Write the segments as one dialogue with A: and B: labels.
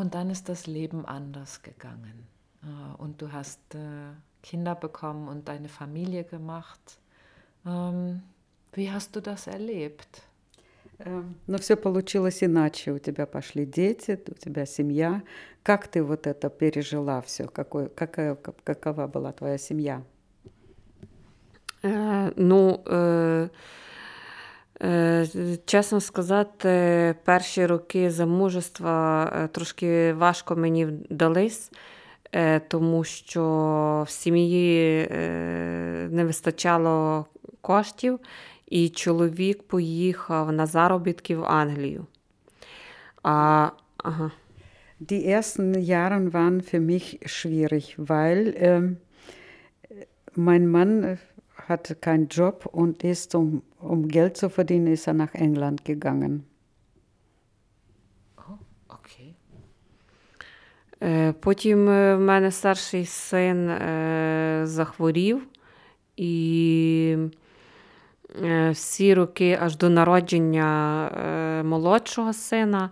A: Und dann ist das Leben anders gegangen. Äh, und du hast äh, Kinder bekommen und deine Familie gemacht. Ähm, wie hast du das erlebt?
B: Но все получилось иначе. У тебя пошли дети, у тебя семья. Как ты вот это пережила все? Какой, какая, какова была твоя семья?
C: Е, ну, е, е, чесно сказати, перші роки замужества е, трошки важко мені вдались, е, тому що в сім'ї е, не вистачало коштів, і чоловік поїхав на заробітки в Англію. А, ага.
B: Die ersten Jahre waren für mich schwierig, weil ähm, mein Mann hatte keinen Job und ist, um, um Geld zu verdienen, ist er nach England gegangen.
A: Oh, okay.
C: Е, Потім е, в мене старший син е, захворів, і всі роки аж до народження молодшого сина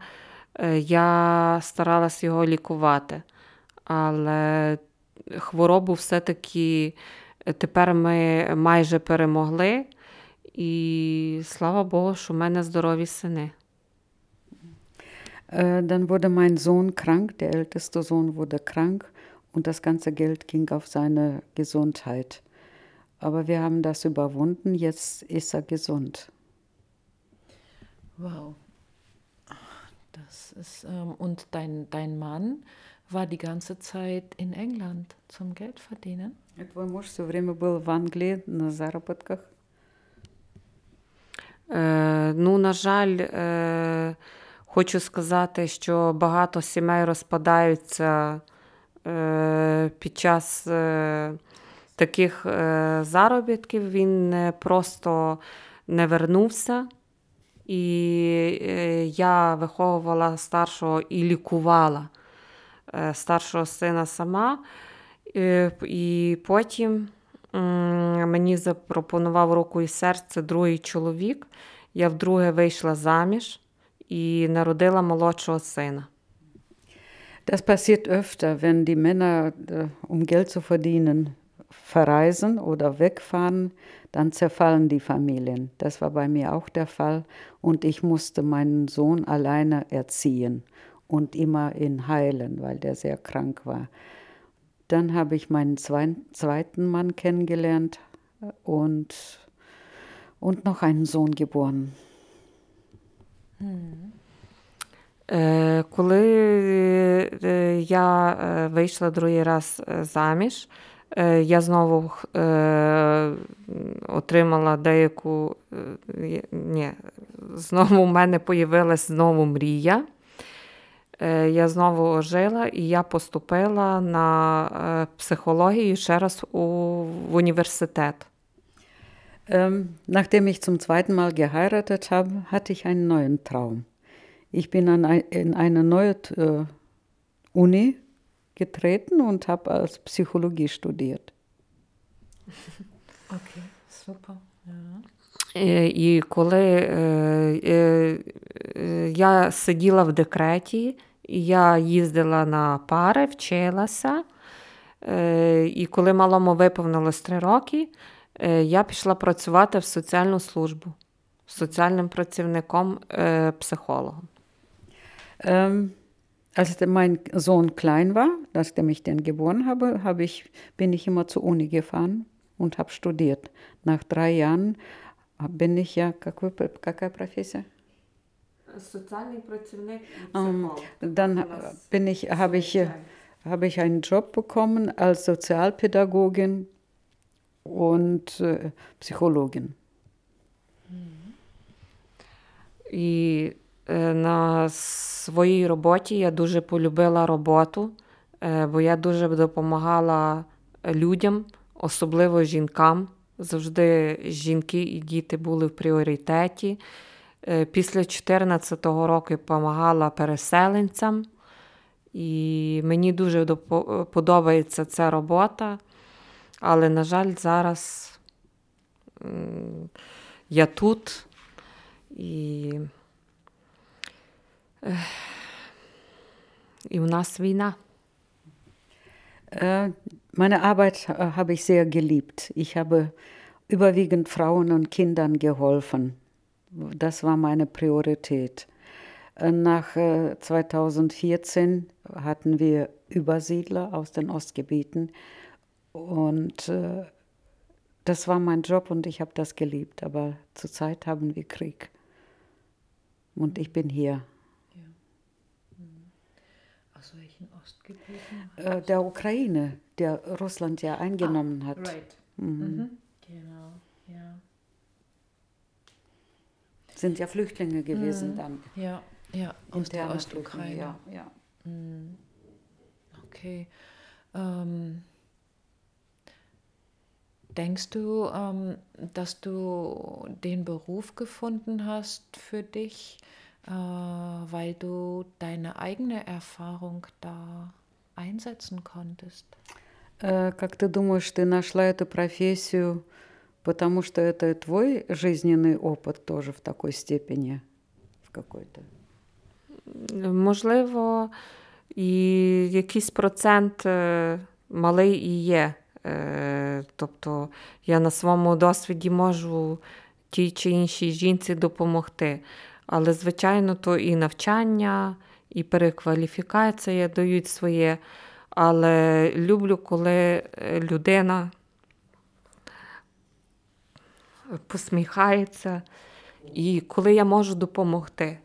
C: я старалась його лікувати. Але хворобу все-таки тепер ми майже перемогли. І слава Богу, що в мене здорові сини.
B: Äh, dann wurde mein Sohn krank, der älteste Sohn wurde krank und das ganze Geld ging auf seine Gesundheit. Aber wir haben das überwunden, jetzt ist er gesund.
A: Wow. Das ist, ähm, und dein, dein Mann war die ganze Zeit in England zum Geld verdienen?
B: Твой муж все время был в Англии на заработках.
C: Е, ну, на жаль, е, хочу сказати, що багато сімей розпадаються е, під час е, таких е, заробітків. Він не просто не вернувся. І е, я виховувала старшого і лікувала старшого сина сама. Е, І потім м, мені запропонував руку і серце другий чоловік. Я вдруге вийшла заміж і народила молодшого сина.
B: Das passiert öfter, wenn die Männer, äh, um Geld zu verdienen, verreisen oder wegfahren, dann zerfallen die Familien. Das war bei mir auch der Fall und ich musste meinen Sohn alleine erziehen und immer ihn heilen, weil der sehr krank war. Dann habe ich meinen zweiten Mann kennengelernt und, und noch einen Sohn geboren.
C: Е, Коли е, я е, вийшла другий раз е, заміж, е, я знову е, отримала деяку. е, Ні, знову в мене появилась знову мрія. Е, Я знову ожила і я поступила на е, психологію ще раз у, в університет.
B: Ähm, nachdem ich zum zweiten Mal geheiratet habe, hatte ich einen neuen Traum. Ich bin an ein, in eine neue äh, Uni getreten und habe als Psychologie studiert.
A: Okay, super. Ja.
C: Е, І коли е, е, е, я сиділа в декреті, я їздила на пари, вчилася. Е, І коли малому виповнилось три роки, е, я пішла працювати в соціальну службу соціальним працівником, е, психологом.
B: Ähm, als mein Sohn klein war, nachdem ich den geboren habe, habe ich, bin ich immer zur Uni gefahren und habe studiert. Nach drei Jahren bin ich ja, какая профессия?
C: Соціальний працівник
B: Ähm, dann bin ich, habe ich, habe ich einen Job bekommen als Sozialpädagogin und äh, Psychologin.
C: І е, на своїй роботі я дуже полюбила роботу, е, бо я дуже допомагала людям, особливо жінкам. Завжди жінки і діти були в пріоритеті. Е, Після 2014 року допомагала переселенцям, і мені дуже подобається ця робота. Але, на жаль, зараз я тут і, і в нас війна.
B: Äh, meine Arbeit habe ich sehr geliebt. Ich habe überwiegend Frauen und Kindern geholfen. Das war meine Priorität. Äh, nach 2014 hatten wir Übersiedler aus den Ostgebieten und das war mein Job und ich habe das geliebt. Aber zurzeit haben wir Krieg und ich bin hier.
A: Aus welchen Ostgebieten?
B: Äh, der Ukraine, der Russland ja eingenommen
A: ah,
B: hat.
A: Right.
B: Mhm.
A: Mhm. Genau, ja
B: Sind ja Flüchtlinge gewesen
A: Mhm.
B: dann.
A: Ja, ja, aus der
B: Interne
A: Ostukraine.
B: Flüchtlinge, Ja, ja.
A: Mhm. Okay. Ähm, denkst du, ähm, dass du den Beruf gefunden hast für dich, äh, weil du deine eigene Erfahrung da einsetzen konntest?
B: Э, Как ты думаешь, ты нашла эту профессию, потому что это твой жизненный опыт тоже в такой степени? В какой-то?
C: Можливо, і якийсь процент е, малий і є. Е, Тобто я на своєму досвіді можу тій чи іншій жінці допомогти. Але, звичайно, то і навчання, і перекваліфікація дають своє. Але люблю, коли е, людина посміхається, і коли я можу допомогти.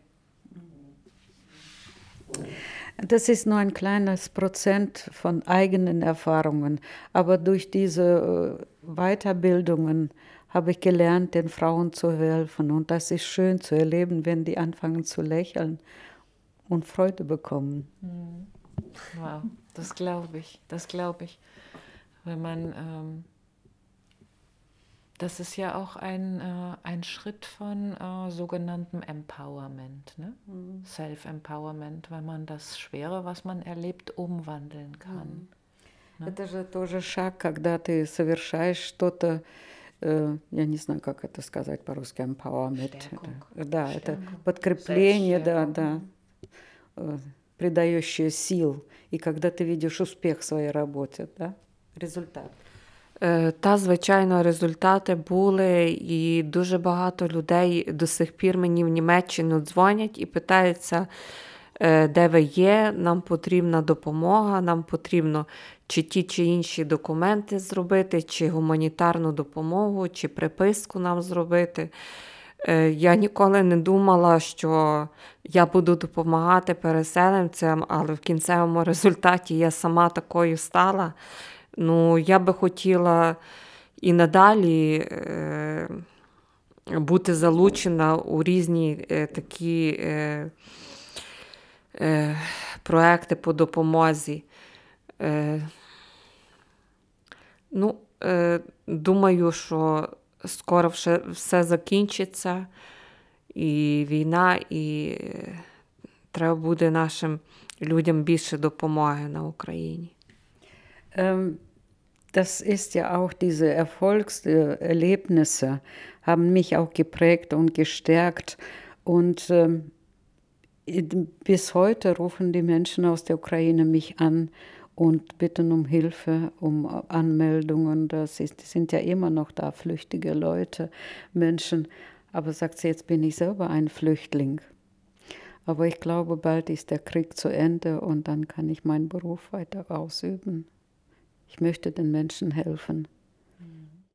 B: Das ist nur ein kleines Prozent von eigenen Erfahrungen, aber durch diese äh, Weiterbildungen habe ich gelernt, den Frauen zu helfen. Und das ist schön zu erleben, wenn die anfangen zu lächeln und Freude bekommen.
A: Wow, das glaube ich, das glaube ich. Wenn man, ähm, das ist ja auch ein, äh, ein Schritt von äh, sogenanntem Empowerment, ne? Self-Empowerment, wenn man das Schwere, was man erlebt, umwandeln kann. Ja.
B: Это же тоже шаг, когда ты совершаешь что-то, э, я не знаю, как это сказать по-русски, empowerment.
A: Stärkung.
B: Это- да, это
A: Stärkung.
B: подкрепление, да, да, э, придающее сил. И когда ты видишь успех в своей работе, да, результат.
C: Е, Та, звичайно, результати були, і дуже багато людей до сих пір мені в Німеччину дзвонять і питаються, е, де ви є, нам потрібна допомога, нам потрібно чи ті чи інші документи зробити, чи гуманітарну допомогу, чи приписку нам зробити. Е, Я ніколи не думала, що я буду допомагати переселенцям, але в кінцевому результаті я сама такою стала. Ну, я би хотіла і надалі е, бути залучена у різні е, такі е, е, проекти по допомозі. Е, ну, е, думаю, що скоро все, все закінчиться, і війна, і е, треба буде нашим людям більше допомоги на Україні.
B: Ähm, das ist ja auch, diese Erfolgserlebnisse haben mich auch geprägt und gestärkt. Und ähm, bis heute rufen die Menschen aus der Ukraine mich an und bitten um Hilfe, um Anmeldungen. Das ist, die sind ja immer noch da, flüchtige Leute, Menschen. Aber sagt sie, jetzt bin ich selber ein Flüchtling. Aber ich glaube, bald ist der Krieg zu Ende und dann kann ich meinen Beruf weiter ausüben. Ich möchte den Menschen helfen.